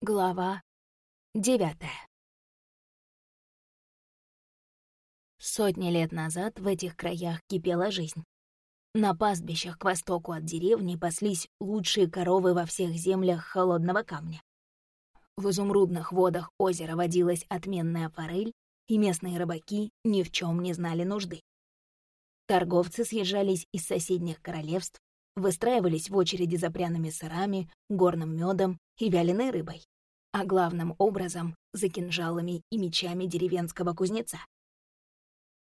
Глава девятая. Сотни лет назад в этих краях кипела жизнь. На пастбищах к востоку от деревни паслись лучшие коровы во всех землях холодного камня. В изумрудных водах озера водилась отменная форель, и местные рыбаки ни в чем не знали нужды. Торговцы съезжались из соседних королевств, выстраивались в очереди за пряными сырами, горным медом и вяленой рыбой, а главным образом за кинжалами и мечами деревенского кузнеца.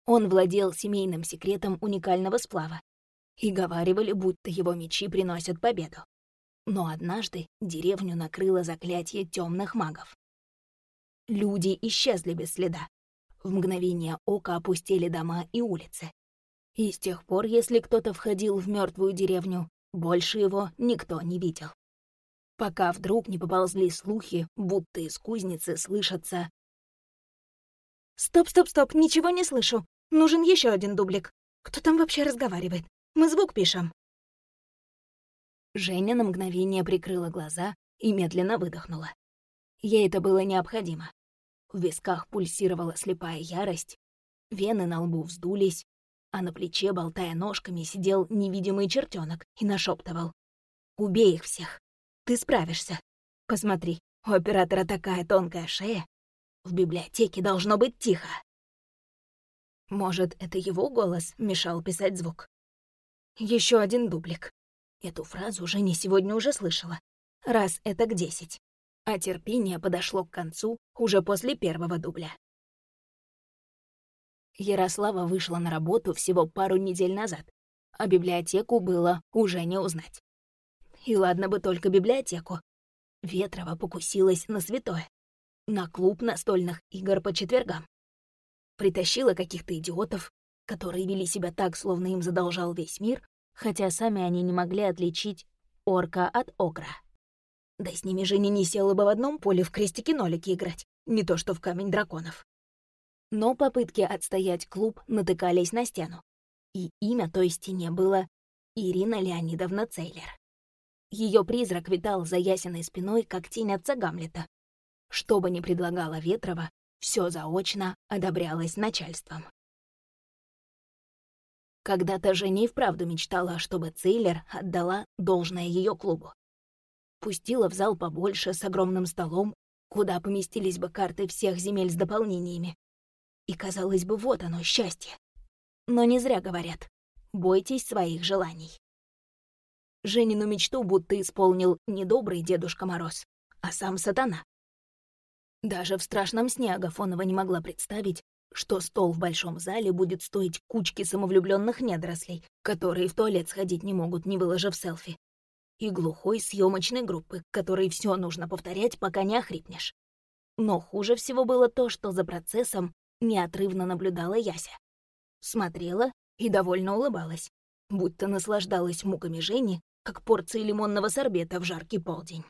Он владел семейным секретом уникального сплава, и говаривали, будто его мечи приносят победу. Но однажды деревню накрыло заклятие темных магов. Люди исчезли без следа. В мгновение ока опустили дома и улицы. И с тех пор, если кто-то входил в мертвую деревню, больше его никто не видел. Пока вдруг не поползли слухи, будто из кузницы слышатся «Стоп, стоп, стоп, ничего не слышу. Нужен еще один дублик. Кто там вообще разговаривает? Мы звук пишем». Женя на мгновение прикрыла глаза и медленно выдохнула. Ей это было необходимо. В висках пульсировала слепая ярость, вены на лбу вздулись, а на плече, болтая ножками, сидел невидимый чертенок и нашептывал. «Убей их всех. Ты справишься. Посмотри, у оператора такая тонкая шея. В библиотеке должно быть тихо». Может, это его голос мешал писать звук? Еще один дублик. Эту фразу Женя сегодня уже слышала. Раз это к десять. А терпение подошло к концу уже после первого дубля. Ярослава вышла на работу всего пару недель назад, а библиотеку было уже не узнать. И ладно бы только библиотеку. Ветрова покусилась на святое. На клуб настольных игр по четвергам. Притащила каких-то идиотов, которые вели себя так, словно им задолжал весь мир, хотя сами они не могли отличить орка от окра. Да с ними же не села бы в одном поле в крестики-нолики играть, не то что в камень драконов но попытки отстоять клуб натыкались на стену. И имя той стене было Ирина Леонидовна Цейлер. Ее призрак витал за ясенной спиной, как тень отца Гамлета. Что бы ни предлагала Ветрова, все заочно одобрялось начальством. Когда-то Женя и вправду мечтала, чтобы Цейлер отдала должное ее клубу. Пустила в зал побольше с огромным столом, куда поместились бы карты всех земель с дополнениями, и, казалось бы, вот оно, счастье. Но не зря говорят, бойтесь своих желаний. Женину мечту будто исполнил не добрый Дедушка Мороз, а сам сатана. Даже в страшном сне Агафонова не могла представить, что стол в большом зале будет стоить кучки самовлюбленных недорослей, которые в туалет сходить не могут, не выложив селфи, и глухой съемочной группы, которой все нужно повторять, пока не охрипнешь. Но хуже всего было то, что за процессом неотрывно наблюдала Яся. Смотрела и довольно улыбалась, будто наслаждалась муками Жени, как порцией лимонного сорбета в жаркий полдень.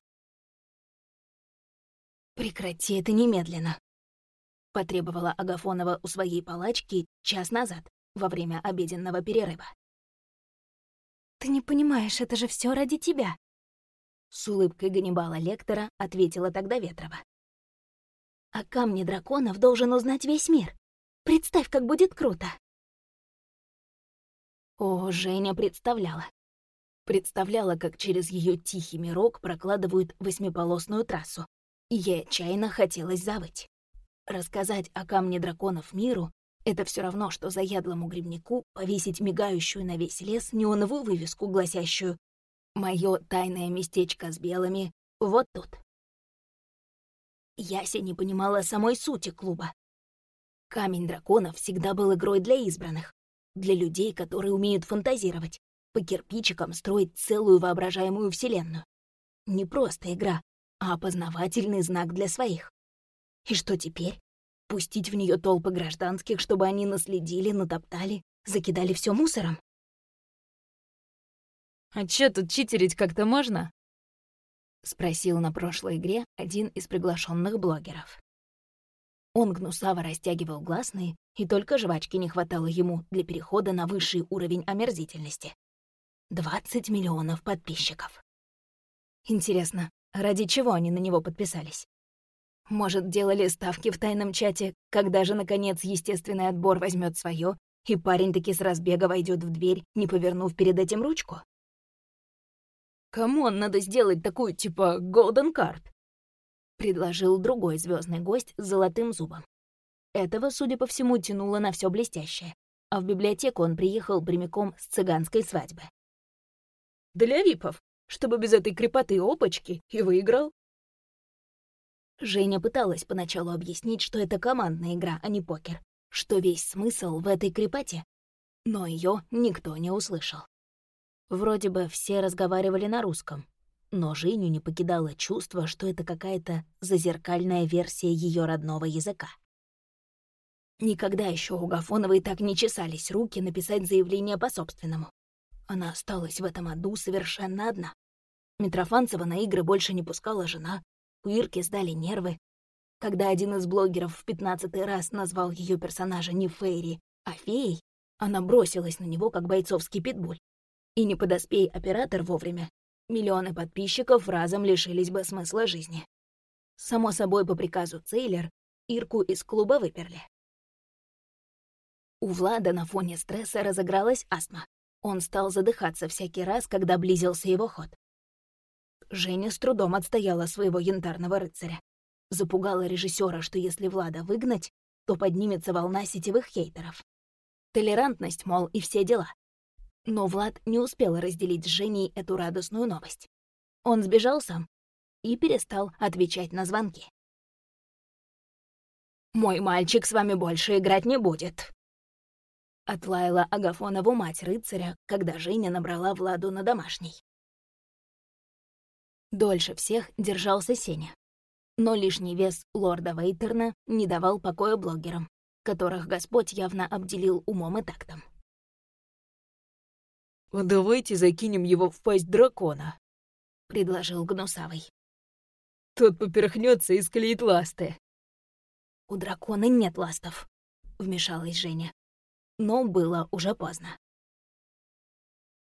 «Прекрати это немедленно», — потребовала Агафонова у своей палачки час назад, во время обеденного перерыва. «Ты не понимаешь, это же все ради тебя», — с улыбкой Ганнибала Лектора ответила тогда Ветрова. О камне драконов должен узнать весь мир. Представь, как будет круто. О, Женя представляла. Представляла, как через ее тихий мирок прокладывают восьмиполосную трассу. Ей отчаянно хотелось завыть. Рассказать о камне драконов миру — это все равно, что заядлому грибнику повесить мигающую на весь лес неоновую вывеску, гласящую «Моё тайное местечко с белыми вот тут». Яся не понимала самой сути клуба. Камень дракона всегда был игрой для избранных, для людей, которые умеют фантазировать, по кирпичикам строить целую воображаемую вселенную. Не просто игра, а опознавательный знак для своих. И что теперь? Пустить в нее толпы гражданских, чтобы они наследили, натоптали, закидали все мусором? «А чё, тут читерить как-то можно?» — спросил на прошлой игре один из приглашенных блогеров. Он гнусаво растягивал гласные, и только жвачки не хватало ему для перехода на высший уровень омерзительности. 20 миллионов подписчиков. Интересно, Ради чего они на него подписались? Может, делали ставки в тайном чате, когда же, наконец, естественный отбор возьмет свое, и парень таки с разбега войдет в дверь, не повернув перед этим ручку? Кому он надо сделать такую, типа, golden card? Предложил другой звездный гость с золотым зубом. Этого, судя по всему, тянуло на все блестящее, а в библиотеку он приехал прямиком с цыганской свадьбы. «Для випов, чтобы без этой крепоты опачки, и выиграл». Женя пыталась поначалу объяснить, что это командная игра, а не покер, что весь смысл в этой крепоте, но ее никто не услышал. Вроде бы все разговаривали на русском, но Женю не покидало чувство, что это какая-то зазеркальная версия ее родного языка. Никогда еще у Гафоновой так не чесались руки написать заявление по собственному. Она осталась в этом аду совершенно одна. Митрофанцева на игры больше не пускала жена, у Ирки сдали нервы. Когда один из блогеров в пятнадцатый раз назвал ее персонажа не Фейри, а феей, она бросилась на него, как бойцовский питбуль. И не подоспей оператор вовремя, миллионы подписчиков разом лишились бы смысла жизни. Само собой, по приказу Цейлер, Ирку из клуба выперли. У Влада на фоне стресса разыгралась астма. Он стал задыхаться всякий раз, когда близился его ход. Женя с трудом отстояла своего янтарного рыцаря. Запугала режиссера, что если Влада выгнать, то поднимется волна сетевых хейтеров. Толерантность, мол, и все дела. Но Влад не успел разделить с Женей эту радостную новость. Он сбежал сам и перестал отвечать на звонки. «Мой мальчик с вами больше играть не будет», Отлаяла Агафонову мать рыцаря, когда Женя набрала Владу на домашний. Дольше всех держался Сеня. Но лишний вес лорда Вейтерна не давал покоя блогерам, которых Господь явно обделил умом и тактом. «Давайте закинем его в пасть дракона», — предложил Гнусавый. «Тот поперхнется и склеит ласты». «У дракона нет ластов», — вмешалась Женя но было уже поздно.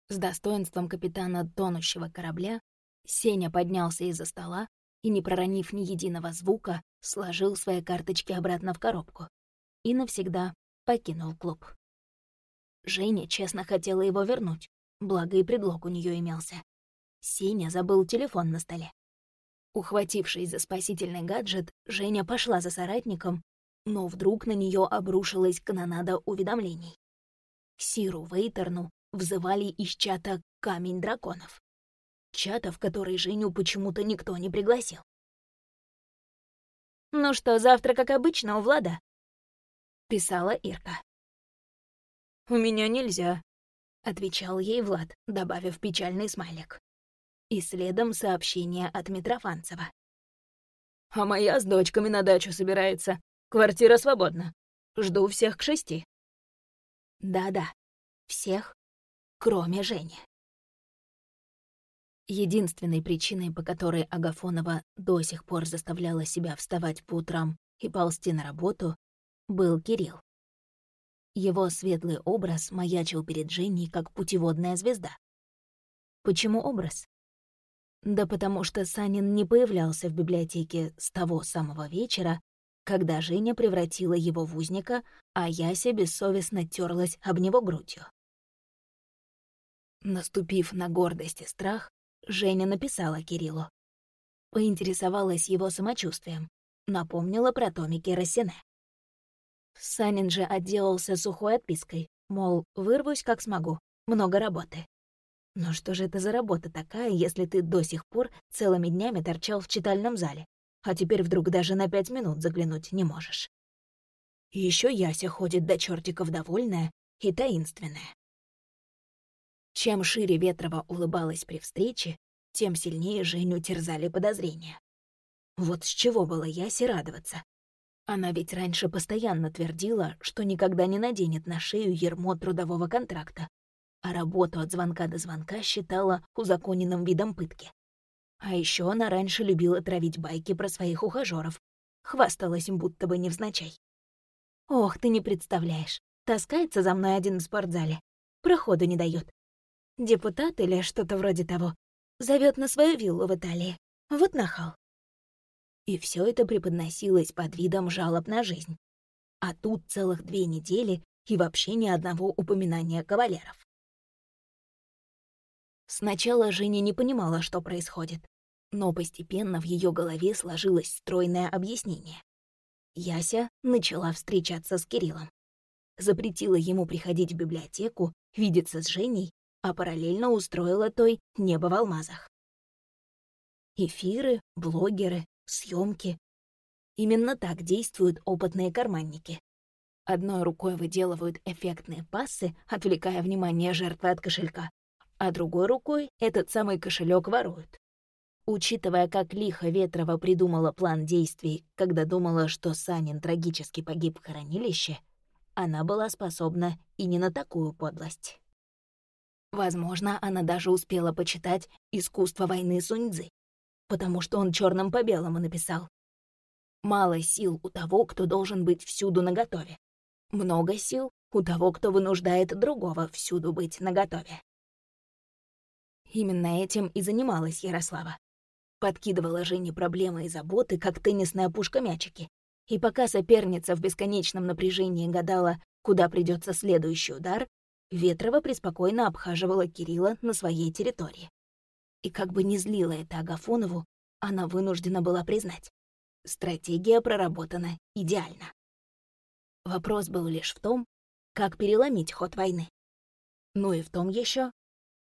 С достоинством капитана тонущего корабля Сеня поднялся из-за стола и, не проронив ни единого звука, сложил свои карточки обратно в коробку и навсегда покинул клуб. Женя честно хотела его вернуть, благо и предлог у нее имелся. Сеня забыл телефон на столе. Ухватившись за спасительный гаджет, Женя пошла за соратником но вдруг на нее обрушилась канонада уведомлений. Сиру Вейтерну взывали из чата «Камень драконов». Чата, в который Женю почему-то никто не пригласил. «Ну что, завтра, как обычно, у Влада?» — писала Ирка. «У меня нельзя», — отвечал ей Влад, добавив печальный смайлик. И следом сообщение от Митрофанцева. «А моя с дочками на дачу собирается. Квартира свободна. Жду всех к шести. Да-да, всех, кроме Жени. Единственной причиной, по которой Агафонова до сих пор заставляла себя вставать по утрам и ползти на работу, был Кирилл. Его светлый образ маячил перед Женей как путеводная звезда. Почему образ? Да потому что Санин не появлялся в библиотеке с того самого вечера, когда Женя превратила его в узника, а Яся бессовестно терлась об него грудью. Наступив на гордость и страх, Женя написала Кириллу. Поинтересовалась его самочувствием, напомнила про томики Рассене. Санин же отделался сухой отпиской, мол, вырвусь как смогу, много работы. Но что же это за работа такая, если ты до сих пор целыми днями торчал в читальном зале? а теперь вдруг даже на пять минут заглянуть не можешь. И еще Яся ходит до чертиков довольная и таинственная. Чем шире Ветрова улыбалась при встрече, тем сильнее Женю терзали подозрения. Вот с чего было Ясе радоваться? Она ведь раньше постоянно твердила, что никогда не наденет на шею ермо трудового контракта, а работу от звонка до звонка считала узаконенным видом пытки. А еще она раньше любила травить байки про своих ухажёров. Хвасталась им будто бы невзначай. Ох, ты не представляешь. Таскается за мной один в спортзале. Проходу не дает. Депутат или что-то вроде того. Зовет на свою виллу в Италии. Вот нахал. И все это преподносилось под видом жалоб на жизнь. А тут целых две недели и вообще ни одного упоминания кавалеров. Сначала Женя не понимала, что происходит, но постепенно в ее голове сложилось стройное объяснение. Яся начала встречаться с Кириллом. Запретила ему приходить в библиотеку, видеться с Женей, а параллельно устроила той небо в алмазах. Эфиры, блогеры, съемки. Именно так действуют опытные карманники. Одной рукой выделывают эффектные пассы, отвлекая внимание жертвы от кошелька, а другой рукой этот самый кошелек воруют. Учитывая, как лихо Ветрова придумала план действий, когда думала, что Санин трагически погиб в хранилище, она была способна и не на такую подлость. Возможно, она даже успела почитать «Искусство войны Суньцзы», потому что он черным по белому написал. Мало сил у того, кто должен быть всюду наготове. Много сил у того, кто вынуждает другого всюду быть наготове. Именно этим и занималась Ярослава. Подкидывала Жене проблемы и заботы, как теннисная пушка мячики. И пока соперница в бесконечном напряжении гадала, куда придется следующий удар, Ветрова преспокойно обхаживала Кирилла на своей территории. И как бы не злила это Агафонову, она вынуждена была признать. Стратегия проработана идеально. Вопрос был лишь в том, как переломить ход войны. Ну и в том еще,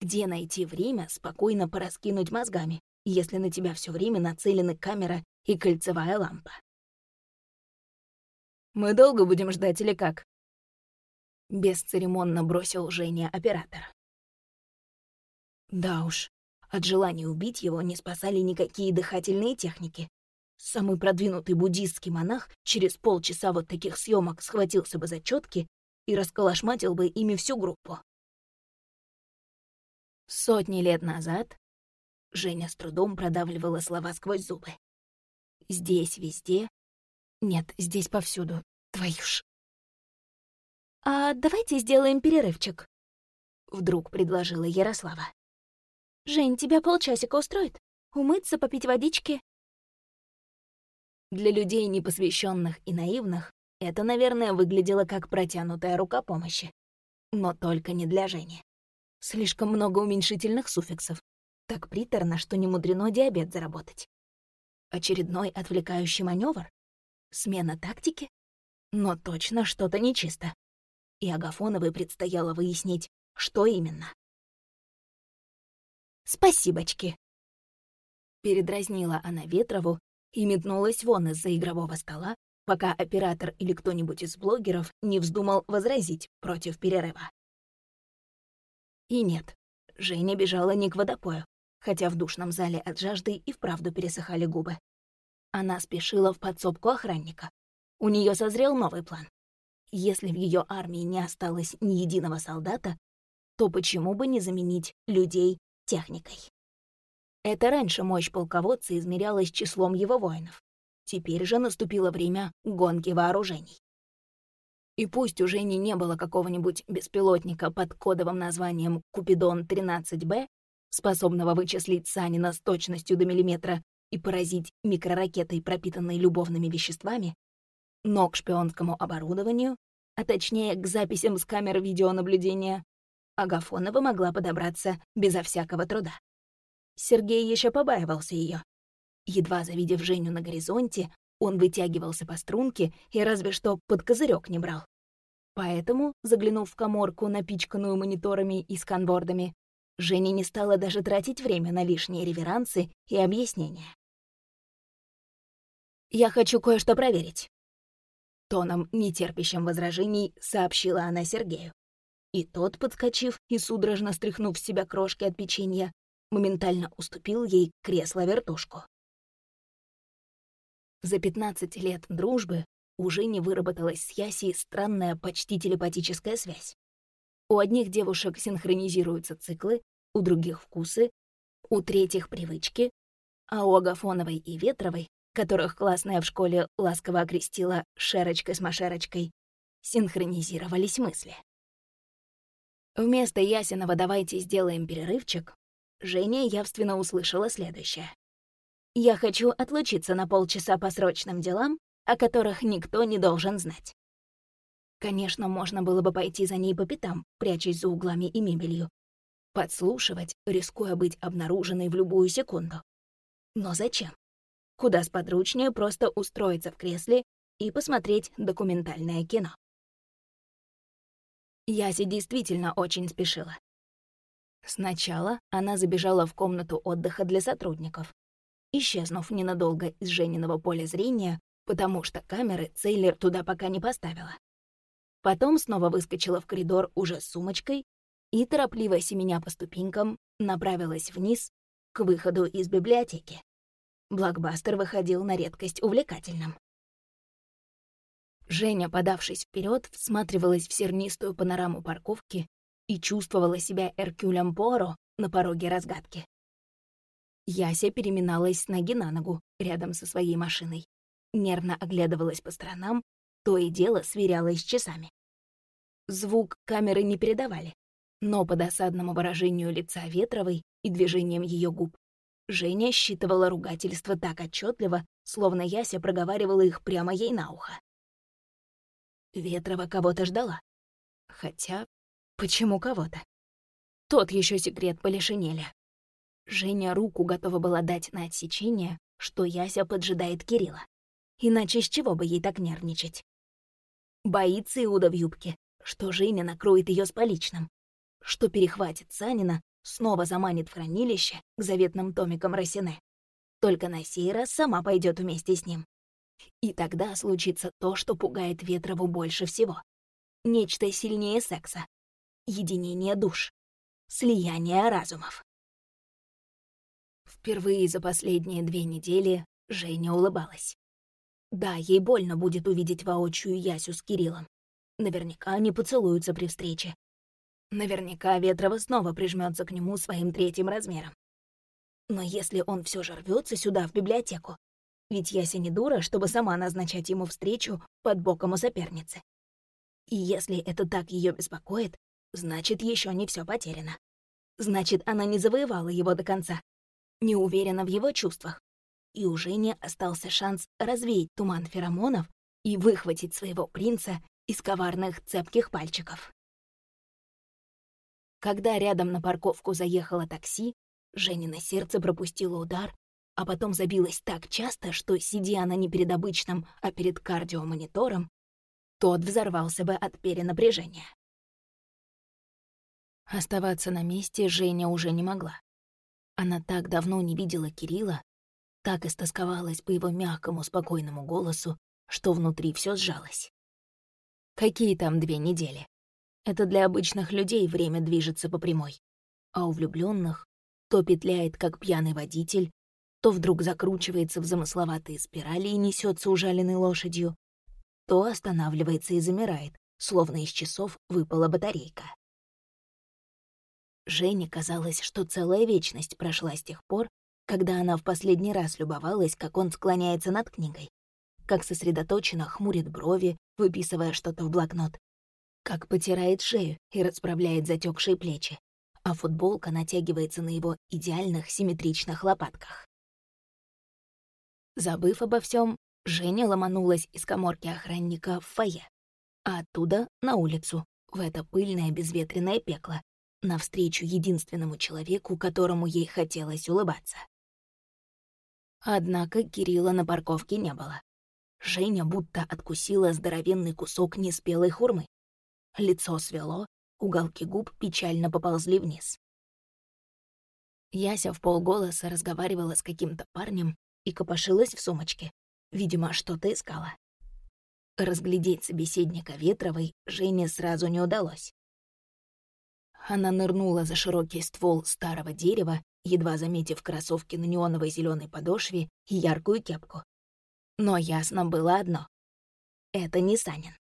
где найти время спокойно пораскинуть мозгами, если на тебя все время нацелены камера и кольцевая лампа. «Мы долго будем ждать или как?» Бесцеремонно бросил Женя оператор. Да уж, от желания убить его не спасали никакие дыхательные техники. Самый продвинутый буддийский монах через полчаса вот таких съемок схватился бы за четки и расколошматил бы ими всю группу. Сотни лет назад Женя с трудом продавливала слова сквозь зубы. Здесь, везде. Нет, здесь повсюду. Твою ж. «А давайте сделаем перерывчик», — вдруг предложила Ярослава. «Жень, тебя полчасика устроит? Умыться, попить водички?» Для людей непосвященных и наивных это, наверное, выглядело как протянутая рука помощи. Но только не для Жени. Слишком много уменьшительных суффиксов. Так приторно, что не мудрено диабет заработать. Очередной отвлекающий маневр? Смена тактики? Но точно что-то нечисто и Агафоновой предстояло выяснить, что именно. «Спасибочки!» Передразнила она Ветрову и метнулась вон из-за игрового стола, пока оператор или кто-нибудь из блогеров не вздумал возразить против перерыва. И нет, Женя бежала не к водопою, хотя в душном зале от жажды и вправду пересыхали губы. Она спешила в подсобку охранника. У нее созрел новый план. Если в ее армии не осталось ни единого солдата, то почему бы не заменить людей техникой? Это раньше мощь полководца измерялась числом его воинов. Теперь же наступило время гонки вооружений. И пусть уже не, не было какого-нибудь беспилотника под кодовым названием «Купидон-13Б», способного вычислить Санина с точностью до миллиметра и поразить микроракетой, пропитанной любовными веществами, но к шпионскому оборудованию, а точнее к записям с камер видеонаблюдения, Агафонова могла подобраться безо всякого труда. Сергей еще побаивался ее. Едва завидев Женю на горизонте, он вытягивался по струнке и разве что под козырек не брал. Поэтому, заглянув в коморку, напичканную мониторами и сканбордами, Женя не стала даже тратить время на лишние реверансы и объяснения. «Я хочу кое-что проверить», Тоном, нетерпящим возражений, сообщила она Сергею. И тот, подскочив и судорожно стряхнув с себя крошки от печенья, моментально уступил ей кресло-вертушку. За 15 лет дружбы уже не выработалась с Ясей странная почти телепатическая связь. У одних девушек синхронизируются циклы, у других — вкусы, у третьих — привычки, а у Агафоновой и Ветровой которых классная в школе ласково окрестила «шерочкой с машерочкой», синхронизировались мысли. Вместо ясеного «давайте сделаем перерывчик» Женя явственно услышала следующее. Я хочу отлучиться на полчаса по срочным делам, о которых никто не должен знать. Конечно, можно было бы пойти за ней по пятам, прячась за углами и мебелью. Подслушивать, рискуя быть обнаруженной в любую секунду. Но зачем? Куда сподручнее просто устроиться в кресле и посмотреть документальное кино. Яси действительно очень спешила. Сначала она забежала в комнату отдыха для сотрудников, исчезнув ненадолго из Жениного поля зрения, потому что камеры Цейлер туда пока не поставила. Потом снова выскочила в коридор уже с сумочкой и, торопливо семеня по ступенькам, направилась вниз к выходу из библиотеки. Блокбастер выходил на редкость увлекательным. Женя, подавшись вперед, всматривалась в сернистую панораму парковки и чувствовала себя Эркюлем Поро на пороге разгадки. Яся переминалась с ноги на ногу рядом со своей машиной, нервно оглядывалась по сторонам, то и дело сверялась с часами. Звук камеры не передавали, но по досадному выражению лица Ветровой и движением ее губ Женя считывала ругательства так отчетливо, словно Яся проговаривала их прямо ей на ухо. Ветрова кого-то ждала. Хотя, почему кого-то? Тот еще секрет Полишинеля. Женя руку готова была дать на отсечение, что Яся поджидает Кирилла. Иначе с чего бы ей так нервничать? Боится Иуда в юбке, что Женя накроет ее с поличным, что перехватит Санина, снова заманит в хранилище к заветным томикам Росине. Только на сей раз сама пойдет вместе с ним. И тогда случится то, что пугает Ветрову больше всего. Нечто сильнее секса. Единение душ. Слияние разумов. Впервые за последние две недели Женя улыбалась. Да, ей больно будет увидеть воочию Ясю с Кириллом. Наверняка они поцелуются при встрече. Наверняка Ветрова снова прижмется к нему своим третьим размером. Но если он все же рвется сюда, в библиотеку, ведь Яся не дура, чтобы сама назначать ему встречу под боком у соперницы. И если это так ее беспокоит, значит, еще не все потеряно. Значит, она не завоевала его до конца не уверена в его чувствах, и у Жени остался шанс развеять туман феромонов и выхватить своего принца из коварных цепких пальчиков. Когда рядом на парковку заехало такси, Женина сердце пропустило удар, а потом забилось так часто, что, сидя она не перед обычным, а перед кардиомонитором, тот взорвался бы от перенапряжения. Оставаться на месте Женя уже не могла. Она так давно не видела Кирилла, так истосковалась по его мягкому, спокойному голосу, что внутри все сжалось. Какие там две недели? Это для обычных людей время движется по прямой. А у влюбленных то петляет, как пьяный водитель, то вдруг закручивается в замысловатые спирали и несется ужаленной лошадью, то останавливается и замирает, словно из часов выпала батарейка. Жене казалось, что целая вечность прошла с тех пор, когда она в последний раз любовалась, как он склоняется над книгой, как сосредоточенно хмурит брови, выписывая что-то в блокнот, как потирает шею и расправляет затекшие плечи, а футболка натягивается на его идеальных симметричных лопатках. Забыв обо всем, Женя ломанулась из коморки охранника в фойе, а оттуда — на улицу, в это пыльное безветренное пекло, навстречу единственному человеку, которому ей хотелось улыбаться. Однако Кирилла на парковке не было. Женя будто откусила здоровенный кусок неспелой хурмы. Лицо свело, уголки губ печально поползли вниз. Яся в полголоса разговаривала с каким-то парнем и копошилась в сумочке. Видимо, что-то искала. Разглядеть собеседника Ветровой Жене сразу не удалось. Она нырнула за широкий ствол старого дерева, едва заметив кроссовки на неоновой зеленой подошве и яркую кепку. Но ясно было одно — это не Санин.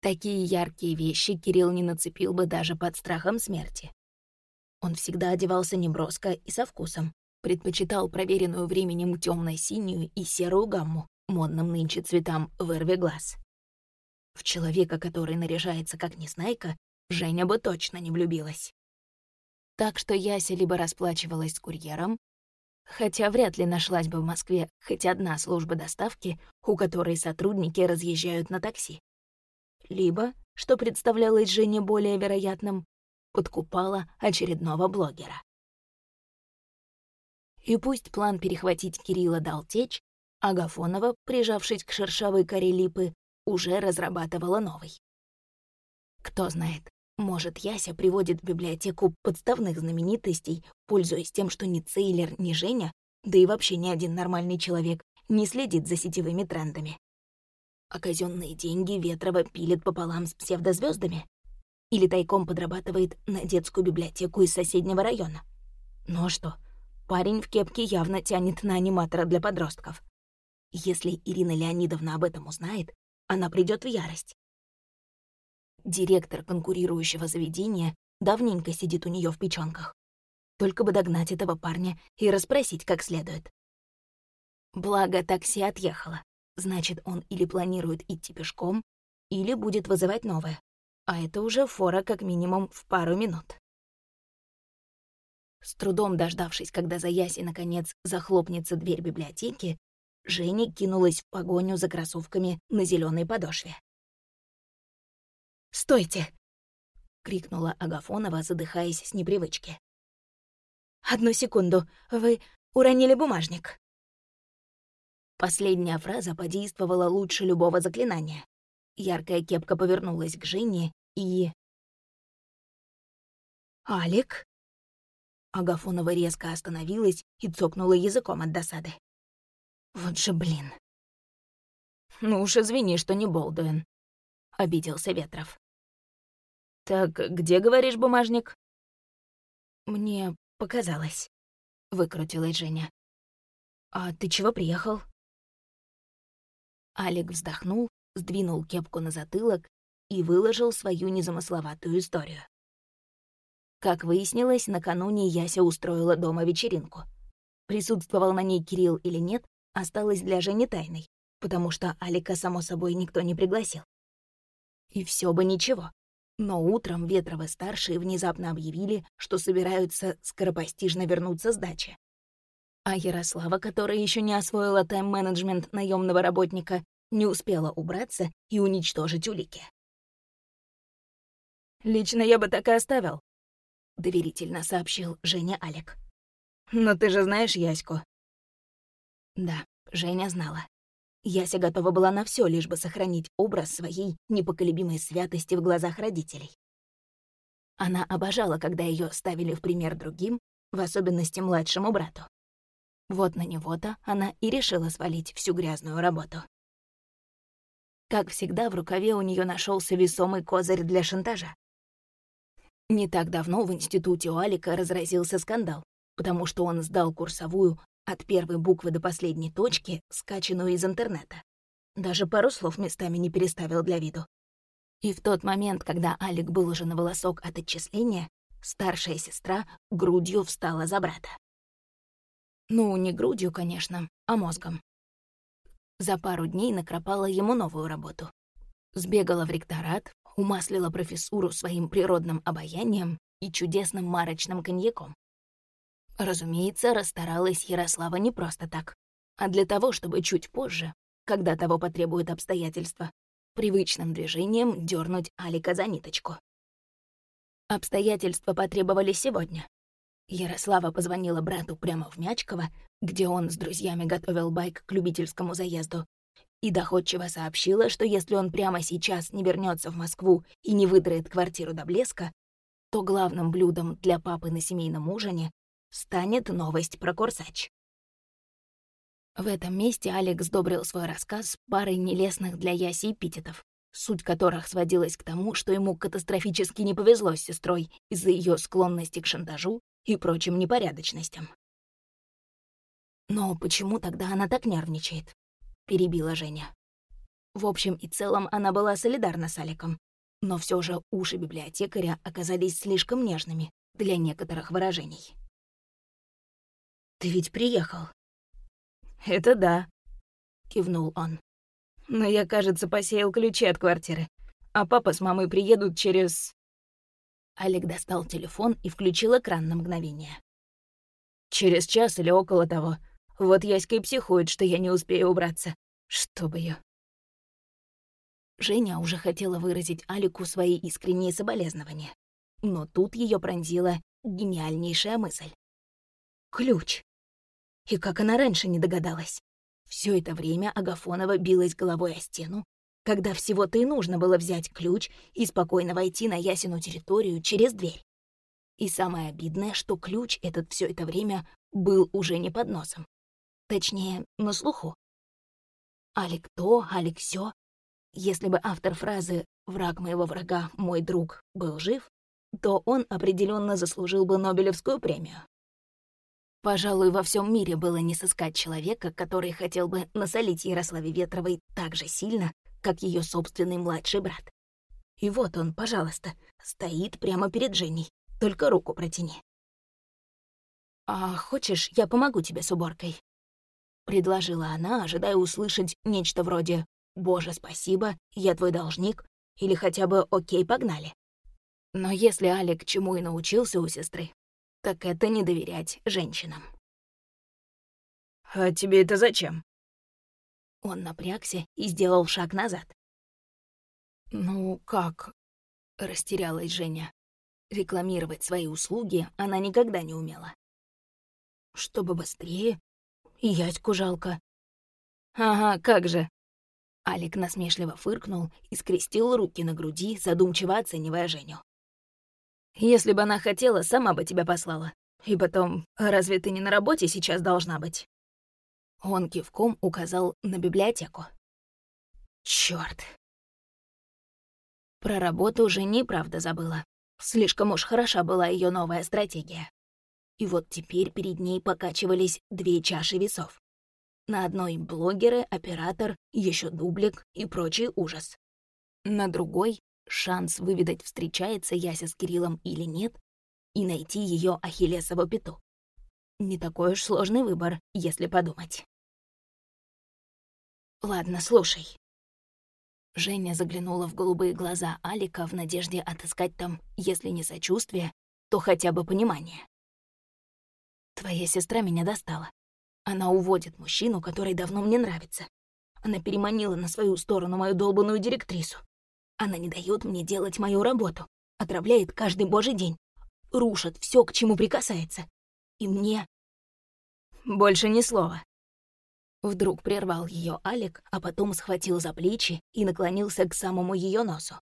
Такие яркие вещи Кирилл не нацепил бы даже под страхом смерти. Он всегда одевался неброско и со вкусом, предпочитал проверенную временем темно синюю и серую гамму, модным нынче цветам вырви глаз. В человека, который наряжается как незнайка, Женя бы точно не влюбилась. Так что Яся либо расплачивалась с курьером, Хотя вряд ли нашлась бы в Москве хоть одна служба доставки, у которой сотрудники разъезжают на такси. Либо, что представлялось Жене более вероятным, подкупала очередного блогера. И пусть план перехватить Кирилла дал течь, Агафонова, прижавшись к шершавой коре липы, уже разрабатывала новый. Кто знает, может, Яся приводит в библиотеку подставных знаменитостей, пользуясь тем, что ни Цейлер, ни Женя, да и вообще ни один нормальный человек, не следит за сетевыми трендами. А казенные деньги Ветрова пилит пополам с псевдозвездами? Или тайком подрабатывает на детскую библиотеку из соседнего района? Ну а что, парень в кепке явно тянет на аниматора для подростков. Если Ирина Леонидовна об этом узнает, она придет в ярость. Директор конкурирующего заведения давненько сидит у нее в печёнках. Только бы догнать этого парня и расспросить как следует. Благо, такси отъехало. Значит, он или планирует идти пешком, или будет вызывать новое. А это уже фора как минимум в пару минут. С трудом дождавшись, когда за Яси наконец захлопнется дверь библиотеки, Женя кинулась в погоню за кроссовками на зеленой подошве. «Стойте!» — крикнула Агафонова, задыхаясь с непривычки. «Одну секунду, вы уронили бумажник». Последняя фраза подействовала лучше любого заклинания. Яркая кепка повернулась к Жене и... «Алик?» Агафонова резко остановилась и цокнула языком от досады. «Вот же блин!» «Ну уж извини, что не Болдуин», — обиделся Ветров. «Так где, говоришь, бумажник?» «Мне показалось», — выкрутилась Женя. «А ты чего приехал?» Алик вздохнул, сдвинул кепку на затылок и выложил свою незамысловатую историю. Как выяснилось, накануне Яся устроила дома вечеринку. Присутствовал на ней Кирилл или нет, осталось для Жени тайной, потому что Алика, само собой, никто не пригласил. И все бы ничего, но утром Ветровы-старшие внезапно объявили, что собираются скоропостижно вернуться с дачи. А Ярослава, которая еще не освоила тайм-менеджмент наемного работника, не успела убраться и уничтожить улики. «Лично я бы так и оставил», — доверительно сообщил Женя Алик. «Но ты же знаешь Яську». Да, Женя знала. Яся готова была на все, лишь бы сохранить образ своей непоколебимой святости в глазах родителей. Она обожала, когда ее ставили в пример другим, в особенности младшему брату. Вот на него-то она и решила свалить всю грязную работу. Как всегда, в рукаве у нее нашелся весомый козырь для шантажа. Не так давно в институте у Алика разразился скандал, потому что он сдал курсовую от первой буквы до последней точки, скачанную из интернета. Даже пару слов местами не переставил для виду. И в тот момент, когда Алик был уже на волосок от отчисления, старшая сестра грудью встала за брата. Ну, не грудью, конечно, а мозгом. За пару дней накропала ему новую работу. Сбегала в ректорат, умаслила профессуру своим природным обаянием и чудесным марочным коньяком. Разумеется, расстаралась Ярослава не просто так, а для того, чтобы чуть позже, когда того потребуют обстоятельства, привычным движением дернуть Алика за ниточку. Обстоятельства потребовали сегодня. Ярослава позвонила брату прямо в Мячково, где он с друзьями готовил байк к любительскому заезду, и доходчиво сообщила, что если он прямо сейчас не вернется в Москву и не выдрает квартиру до блеска, то главным блюдом для папы на семейном ужине станет новость про Курсач. В этом месте Алекс сдобрил свой рассказ парой нелестных для Яси эпитетов, суть которых сводилась к тому, что ему катастрофически не повезло с сестрой из-за ее склонности к шантажу и прочим непорядочностям. «Но почему тогда она так нервничает?» — перебила Женя. В общем и целом она была солидарна с Аликом, но все же уши библиотекаря оказались слишком нежными для некоторых выражений. Ты ведь приехал. Это да, кивнул он. Но я, кажется, посеял ключи от квартиры. А папа с мамой приедут через... Олег достал телефон и включил экран на мгновение. Через час или около того. Вот Яська и психует, что я не успею убраться. Чтобы ее. Женя уже хотела выразить Алику свои искренние соболезнования. Но тут ее пронзила гениальнейшая мысль. Ключ. И как она раньше не догадалась? Все это время Агафонова билась головой о стену, когда всего-то и нужно было взять ключ и спокойно войти на Ясину территорию через дверь. И самое обидное, что ключ этот все это время был уже не под носом. Точнее, на слуху. Алик то, Алик сё. Если бы автор фразы «враг моего врага, мой друг» был жив, то он определенно заслужил бы Нобелевскую премию. Пожалуй, во всем мире было не сыскать человека, который хотел бы насолить Ярославе Ветровой так же сильно, как ее собственный младший брат. И вот он, пожалуйста, стоит прямо перед Женей, только руку протяни. «А хочешь, я помогу тебе с уборкой?» Предложила она, ожидая услышать нечто вроде «Боже, спасибо, я твой должник» или хотя бы «Окей, погнали». Но если Алик чему и научился у сестры, так это не доверять женщинам. «А тебе это зачем?» Он напрягся и сделал шаг назад. «Ну, как?» — растерялась Женя. Рекламировать свои услуги она никогда не умела. «Чтобы быстрее. И яську жалко». «Ага, как же!» Алик насмешливо фыркнул и скрестил руки на груди, задумчиво оценивая Женю. Если бы она хотела, сама бы тебя послала. И потом, разве ты не на работе сейчас должна быть?» Он кивком указал на библиотеку. Чёрт. Про работу уже неправда забыла. Слишком уж хороша была ее новая стратегия. И вот теперь перед ней покачивались две чаши весов. На одной — блогеры, оператор, еще дублик и прочий ужас. На другой шанс выведать, встречается Яся с Кириллом или нет, и найти ее Ахиллесову пяту. Не такой уж сложный выбор, если подумать. Ладно, слушай. Женя заглянула в голубые глаза Алика в надежде отыскать там, если не сочувствие, то хотя бы понимание. Твоя сестра меня достала. Она уводит мужчину, который давно мне нравится. Она переманила на свою сторону мою долбанную директрису. Она не дает мне делать мою работу, отравляет каждый божий день, рушит все, к чему прикасается. И мне... Больше ни слова. Вдруг прервал ее Алик, а потом схватил за плечи и наклонился к самому ее носу.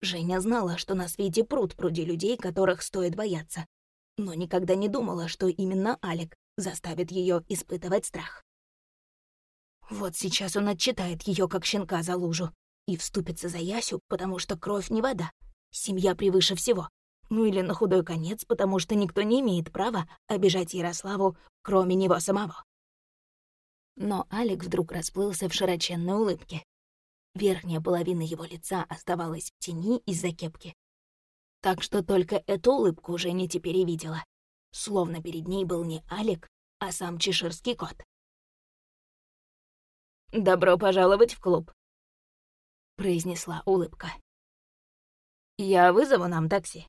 Женя знала, что на свете пруд пруди людей, которых стоит бояться, но никогда не думала, что именно Алик заставит ее испытывать страх. Вот сейчас он отчитает ее как щенка за лужу, и вступится за Ясю, потому что кровь не вода. Семья превыше всего. Ну или на худой конец, потому что никто не имеет права обижать Ярославу, кроме него самого. Но Алик вдруг расплылся в широченной улыбке. Верхняя половина его лица оставалась в тени из-за кепки. Так что только эту улыбку уже не теперь видела. Словно перед ней был не Алик, а сам чеширский кот. «Добро пожаловать в клуб», — произнесла улыбка. «Я вызову нам такси».